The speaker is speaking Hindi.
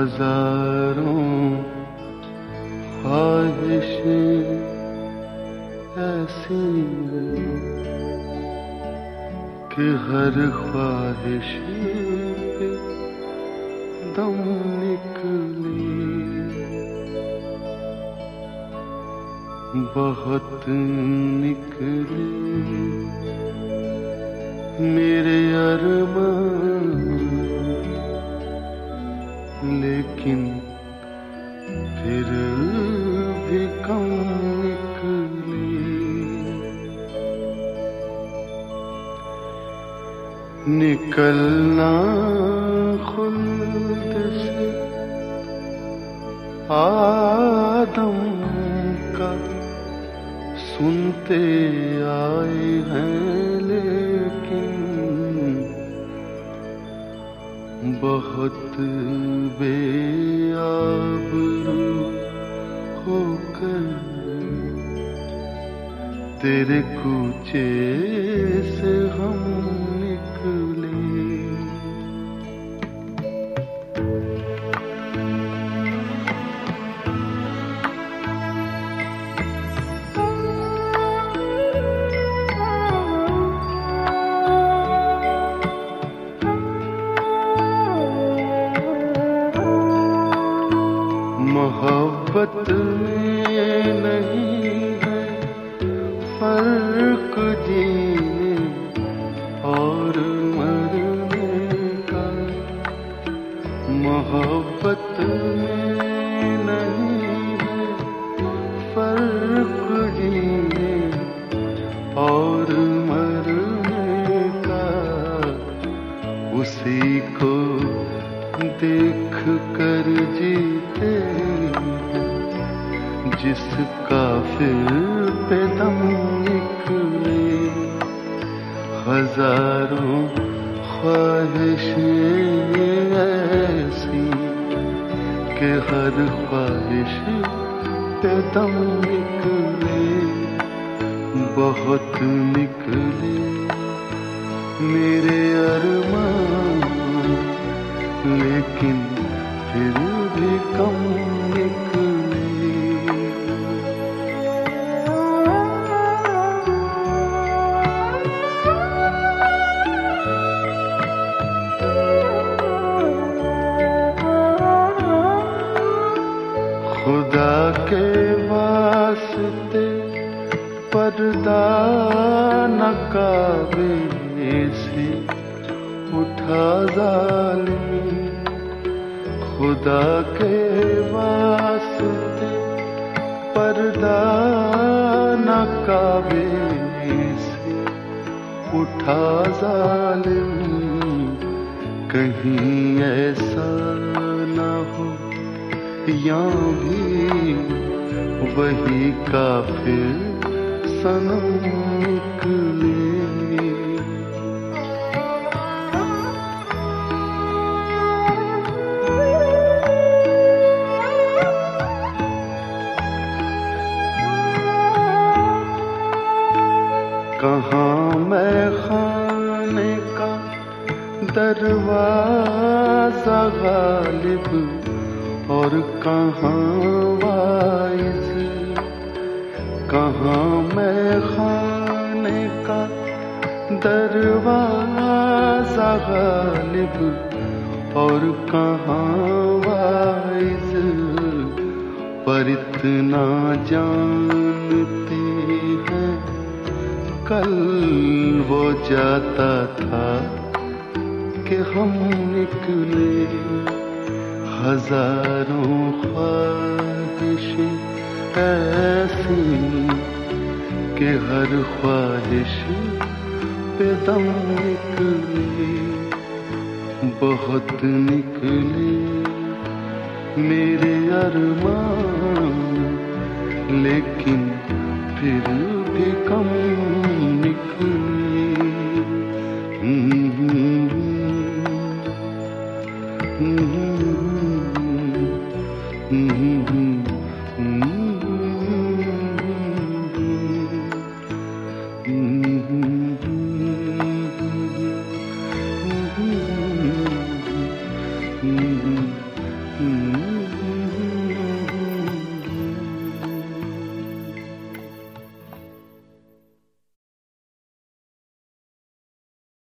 हज़ारों ख्वाहिशें ऐसी कि हर ख्वाहिश दम निकली। बहुत निकली। मेरे अरमान लेकिन फिर भी कम निकली? निकलना खुल्द से आदम का सुनते आए हैं। बहुत बेआबरू होकर तेरे कूचे से हम निकले। मोहब्बत में नहीं है फ़र्क जीने देख कर जीते जिसका फिर पे दम निकले, हज़ारों ख्वाहिशें ऐसी कि हर ख्वाहिश पे दम निकले, बहुत निकले। मेरे अरमान लेकिन फिर भी कम खुदा के वास्ते पर्दा नकाबे से उठा जालिम खुदा के वास्ते पर्दा नकाबे से उठा जालिम, कहीं ऐसा ना हो। या भी वही काफिर सनम निकले। दरवाज़ा गालिब और कहाँ वाइज? कहाँ मैं खाने का दरवाज़ा गालिब और कहाँ वाइज? पर इतना जानते हैं, कल वो जाता था। कि हम निकले हज़ारों ख्वाहिशें ऐसी के हर ख्वाहिश पे दम निकले, बहुत निकले मेरे अरमान, लेकिन फिर भी कम निकले।